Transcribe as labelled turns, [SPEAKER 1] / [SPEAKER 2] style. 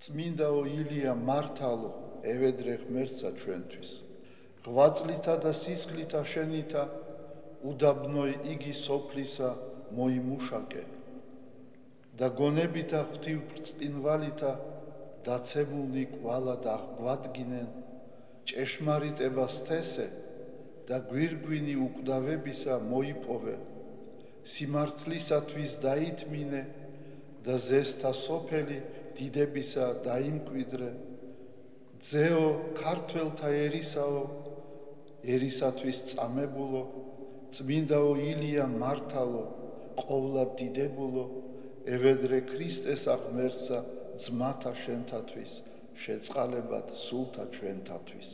[SPEAKER 1] წმინდაო ილია მართალო ევედრე ღმერთსა ჩვენთვის. ღვაწლითა და სისხლითა შენითა უდაბნოი იგი სოფლისა მოიმუშაკე. და გონებითა ღვთივბრწყინვალითა დაცემულნი კვალა და გვადგინენ ჭეშმარიტებას თესე და გვირგვინი უკვდავებისა მოიპოვე სიმართლისათვის დაითმინე და ზესთა სოფელი დიდებისა დაიმკვიდრე ძეო ქართველთა ერისაო ერისათვის წამებულო წმინდაო ილია მართალო ყოვლა დიდებულო ევედრე ქრისტეს აღმერთსა ძმათა შენთათვის შეწყალებად სულთა ჩვენთათვის